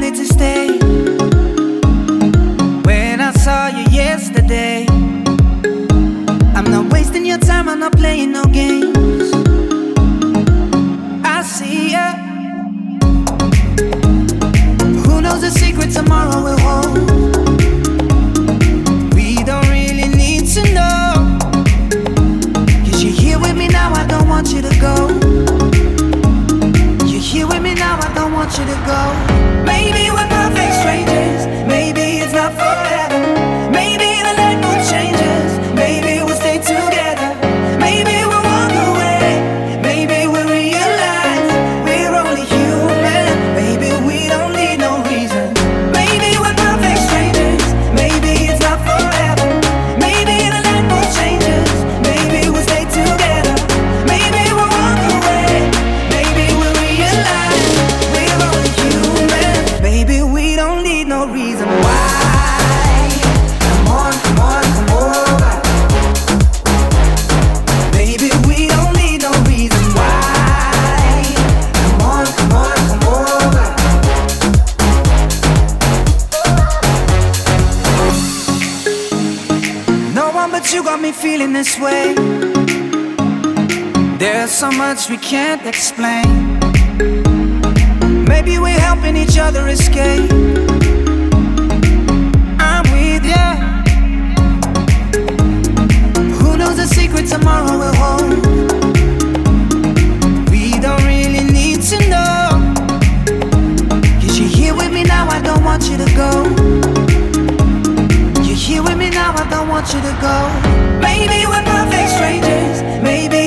wanted to stay. When I saw you yesterday, I'm not wasting your time, I'm not playing no games. I see ya. Who knows the secret tomorrow will hold? We don't really need to know. Cause you're here with me now, I don't want you to go want you to go. Maybe we can't explain. Maybe we're helping each other escape. Want you to go. You're here with me now, I don't want you to go. Maybe we're perfect strangers.